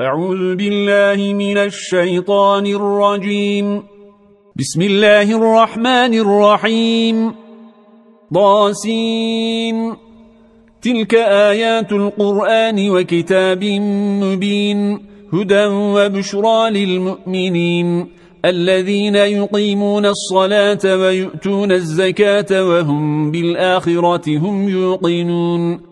أعوذ بالله من الشيطان الرجيم. بسم الله الرحمن الرحيم. ضاسين تلك آيات القرآن وكتاب مبين. هدى وبشرى للمؤمنين. الذين يقيمون الصلاة ويؤتون الزكاة وهم بالآخرة هم يوقنون.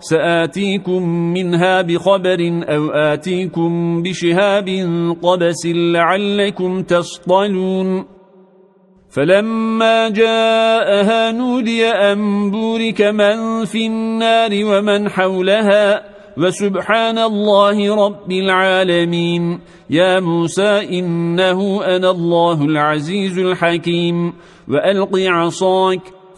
سآتيكم منها بخبر أو آتيكم بشهاب قبس لعلكم تصطلون. فلما جاءها نودي أن بورك من في النار ومن حولها وسبحان الله رب العالمين. يا موسى إنه أنا الله العزيز الحكيم. وألق عصاك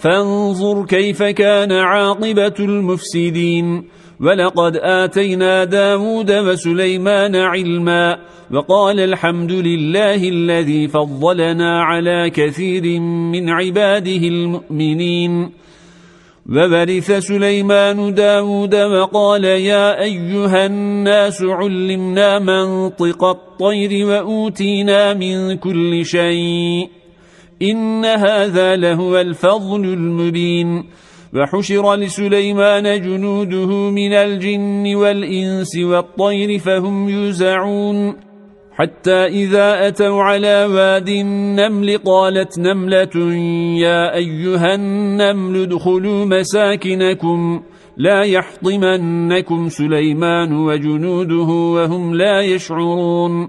فانظر كيف كان عاقبة المفسدين. ولقد آتينا داود وسليمان علما وقال الحمد لله الذي فضلنا على كثير من عباده المؤمنين. وبرث سليمان داود وقال يا أيها الناس علمنا منطق الطير وأوتينا من كل شيء. إن هذا لهو الفضل المبين. وحشر لسليمان جنوده من الجن والإنس والطير فهم يزعون حتى إذا أتوا على واد النمل قالت نملة يا أيها النمل ادخلوا مساكنكم لا يحطمنكم سليمان وجنوده وهم لا يشعرون.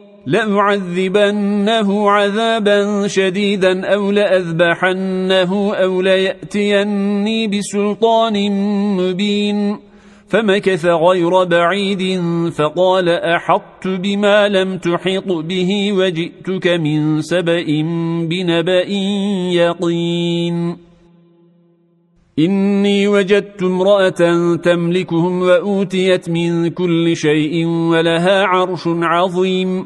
لأعذبنه عذابا شديدا أو لأذبحنه أو ليأتيني بسلطان مبين فمكث غير بعيد فقال أحطت بما لم تحط به وجئتك من سبأ بنبأ يقين إني وجدت امرأة تملكهم وأوتيت من كل شيء ولها عرش عظيم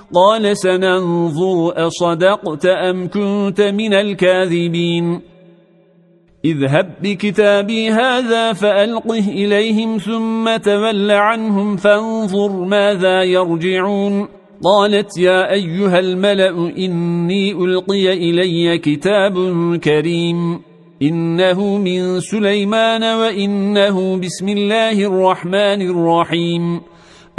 قال سننظر أصدقت أم كنت من الكاذبين؟ اذهب بكتابي هذا فألقه إليهم ثم تول عنهم فانظر ماذا يرجعون. قالت يا أيها الملأ إني ألقي إلي كتاب كريم. إنه من سليمان وإنه بسم الله الرحمن الرحيم.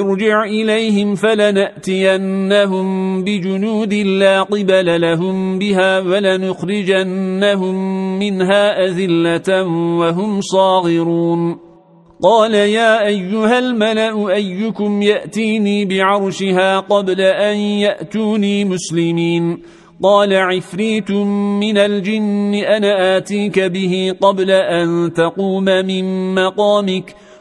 ارجع إليهم فلنأتينهم بجنود لا قبل لهم بها ولنخرجنهم منها أذلة وهم صاغرون. قال يا أيها الملأ أيكم يأتيني بعرشها قبل أن يأتوني مسلمين. قال عفريت من الجن أنا آتيك به قبل أن تقوم من مقامك.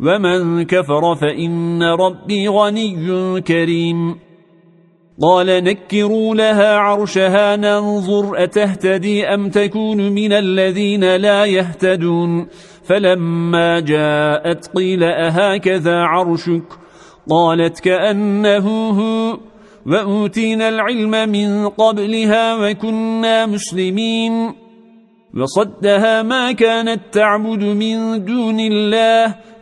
ومن كفر فإن ربي غني كريم قال نكروا لها عرشها ننظر أتهتدي أم تكون من الذين لا يهتدون فلما جاءت قيل أهكذا عرشك قالت كأنه هو وأوتينا العلم من قبلها وكنا مسلمين وصدها ما كانت تعبد من دون الله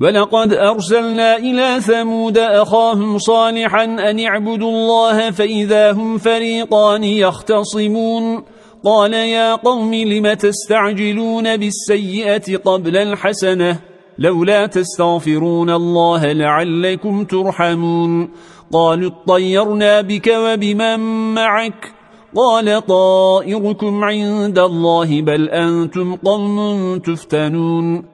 ولقد أرسلنا إلى ثمود أخاهم صالحا أن اعبدوا الله فإذا هم فريقان يختصمون. قال يا قوم لم تستعجلون بالسيئة قبل الحسنة؟ لولا تستغفرون الله لعلكم ترحمون. قالوا اطيرنا بك وبمن معك؟ قال طائركم عند الله بل أنتم قوم تفتنون.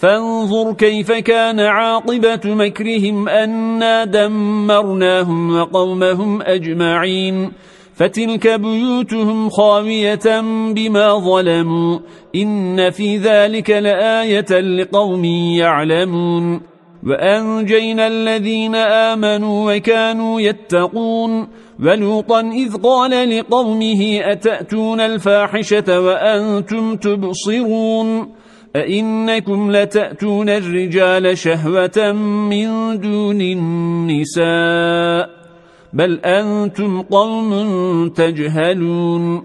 فانظر كيف كان عاقبة مكرهم أنا دمرناهم وقومهم أجمعين. فتلك بيوتهم خاوية بما ظلموا. إن في ذلك لآية لقوم يعلمون. وأنجينا الذين آمنوا وكانوا يتقون. ولوطا إذ قال لقومه أتأتون الفاحشة وأنتم تبصرون؟ أئنكم لتأتون الرجال شهوة من دون النساء بل أنتم قوم تجهلون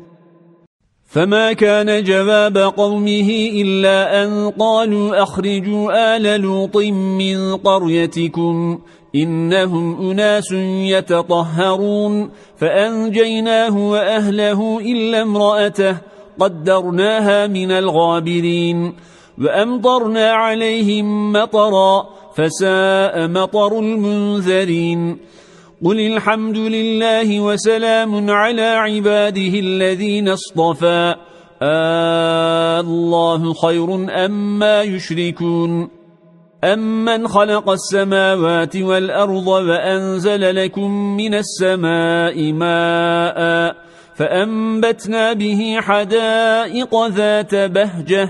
فما كان جواب قومه إلا أن قالوا أخرجوا آل لوط من قريتكم إنهم أناس يتطهرون فأنجيناه وأهله إلا امرأته قدرناها من الغابرين وأمطرنا عليهم مطرا فساء مطر المنذرين. قل الحمد لله وسلام على عباده الذين اصطفى. آه الله خير أما يشركون. أمن خلق السماوات والأرض وأنزل لكم من السماء ماء فأنبتنا به حدائق ذات بهجة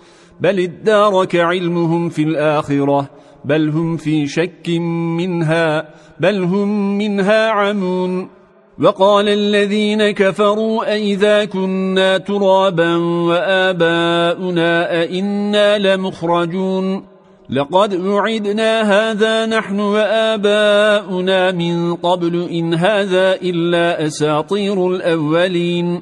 بل ادارك علمهم في الآخرة بل هم في شك منها بل هم منها عمون. وقال الذين كفروا أئذا كنا ترابا وآباؤنا أئنا لمخرجون. لقد أعدنا هذا نحن وآباؤنا من قبل إن هذا إلا أساطير الأولين.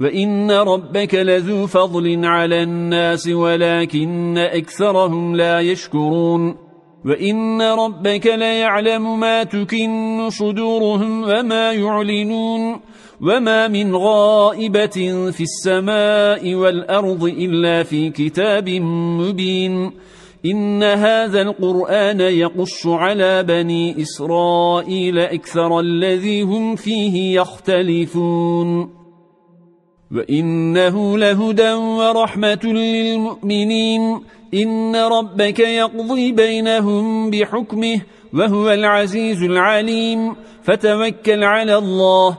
وإن ربك لذو فضل على الناس ولكن أكثرهم لا يشكرون وإن ربك ليعلم ما تكن صدورهم وما يعلنون وما من غائبة في السماء والأرض إلا في كتاب مبين إن هذا القرآن يقص على بني إسرائيل أكثر الذي هم فيه يختلفون وإنه لهدى ورحمة للمؤمنين إن ربك يقضي بينهم بحكمه وهو العزيز العليم فتوكل على الله